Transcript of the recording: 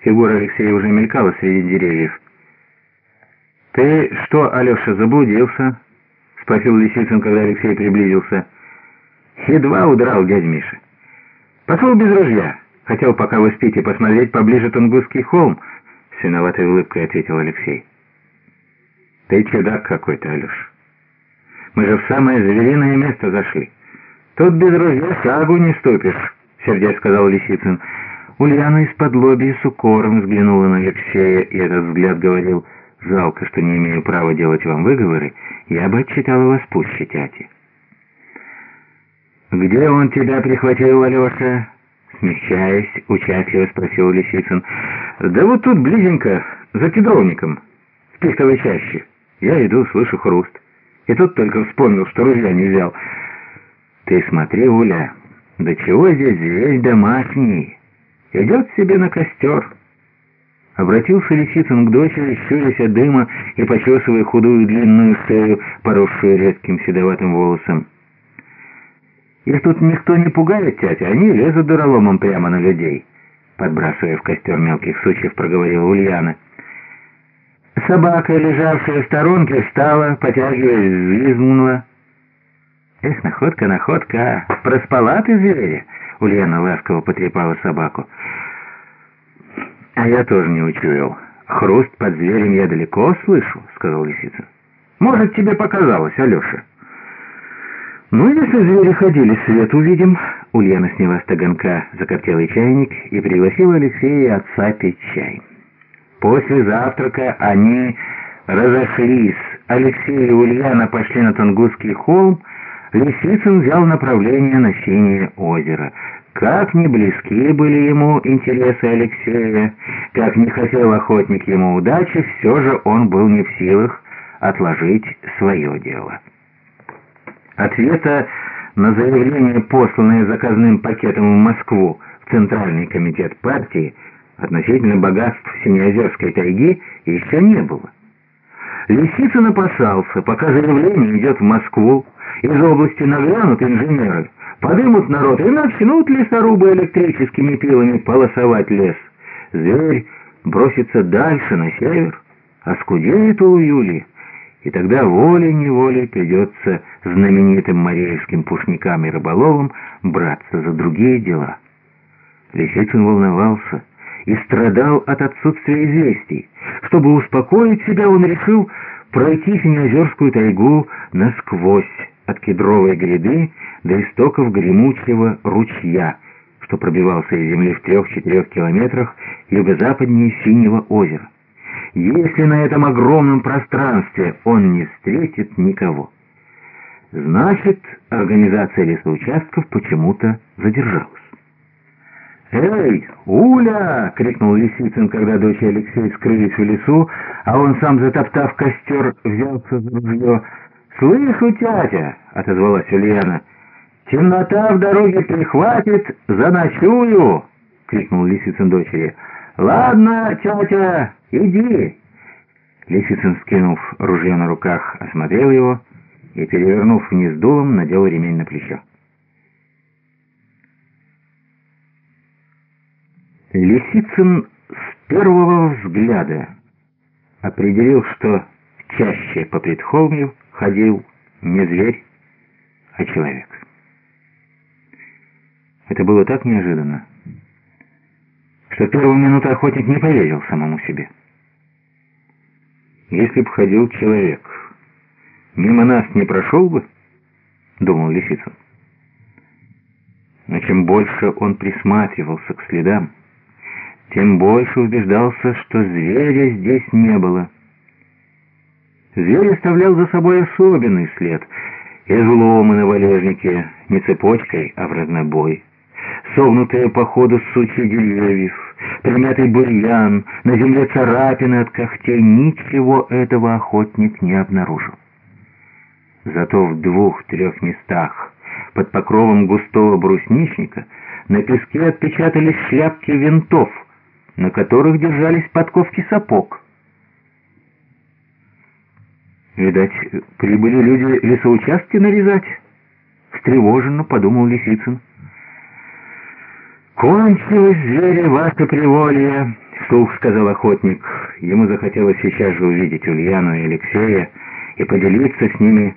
Фигура Алексея уже мелькала среди деревьев. «Ты что, Алеша, заблудился?» — спросил Лисицын, когда Алексей приблизился. «Едва удрал дядь Миша. Пошел без ружья. Хотел, пока вы спите, посмотреть поближе Тунгусский холм», — с виноватой улыбкой ответил Алексей. «Ты чудак какой-то, Алеша. Мы же в самое звериное место зашли. Тут без ружья шагу не ступишь», — сердец сказал Лисицын. Ульяна из-под лоби с укором взглянула на Алексея, и этот взгляд говорил — Жалко, что не имею права делать вам выговоры. Я бы отчитала вас пуще тяти. «Где он тебя прихватил, Алеша?» Смягчаясь, участливо спросил Лисицын. «Да вот тут близенько, за кедровником, в пихтовой чаще. Я иду, слышу хруст. И тут только вспомнил, что ружья не взял. Ты смотри, Уля, да чего здесь зверь домашний? Идет себе на костер». Обратился Лисицын к дочери, щурясь от дыма и почесывая худую длинную шею, поросшую редким седоватым волосом. «Их тут никто не пугает, тятя, они лезут дураломом прямо на людей», подбрасывая в костер мелких сучьев, проговорила Ульяна. Собака, лежавшая в сторонке, встала, потягиваясь, взвизгнула. «Эх, находка, находка! Проспала ты, зверя!» Ульяна ласково потрепала собаку. «А я тоже не учуял. Хруст под зверем я далеко слышу», — сказал лисица. «Может, тебе показалось, Алеша?» «Ну, если звери ходили, свет увидим». Ульяна сняла с таганка закоптелый чайник и пригласила Алексея и отца пить чай. После завтрака они разошлись. Алексей и Ульяна пошли на Тунгусский холм, Лисицын взял направление на синее озеро — как не близки были ему интересы Алексея, как не хотел охотник ему удачи, все же он был не в силах отложить свое дело. Ответа на заявление, посланное заказным пакетом в Москву в Центральный комитет партии относительно богатств Синеозерской тайги, еще не было. Лисицын опасался, пока заявление идет в Москву, из области нагрянут инженеры, Подымут народ и начнут лесорубы электрическими пилами полосовать лес. Зверь бросится дальше, на север, а скудеет у Юли, и тогда волей-неволей придется знаменитым мореевским пушникам и рыболовам браться за другие дела. Лисицын волновался и страдал от отсутствия известий. Чтобы успокоить себя, он решил пройти Синеозерскую тайгу насквозь, от кедровой гряды до истоков гремучего ручья, что пробивался из земли в трех-четырех километрах юго-западнее Синего озера. Если на этом огромном пространстве он не встретит никого, значит, организация лесоучастков почему-то задержалась. «Эй, Уля!» — крикнул Лисицын, когда дочь и Алексей скрылись в лесу, а он сам, затоптав костер, взялся за ружье. «Слышу, тятя!» — отозвалась Ульяна. «Темнота в дороге прихватит, заночую!» — крикнул Лисицын дочери. «Ладно, тетя, иди!» Лисицын, скинув ружье на руках, осмотрел его и, перевернув вниз дулом, надел ремень на плечо. Лисицын с первого взгляда определил, что чаще по предхолмью ходил не зверь, а человек. Это было так неожиданно, что первую минуту охотник не поверил самому себе. Если бы ходил человек, мимо нас не прошел бы, думал Лисицын. Но чем больше он присматривался к следам, тем больше убеждался, что зверя здесь не было. Зверь оставлял за собой особенный след. Изломы на валежнике не цепочкой, а в разнобой. Согнутые по ходу сучья деревьев, примятый бурьян, на земле царапины от когтей. Ничего этого охотник не обнаружил. Зато в двух-трех местах под покровом густого брусничника на песке отпечатались шляпки винтов, на которых держались подковки сапог. Видать, прибыли люди лесоучастки нарезать? Встревоженно подумал Лисицын. «Кончилось, звери, ваше приволье!» вслух сказал охотник. Ему захотелось сейчас же увидеть Ульяну и Алексея и поделиться с ними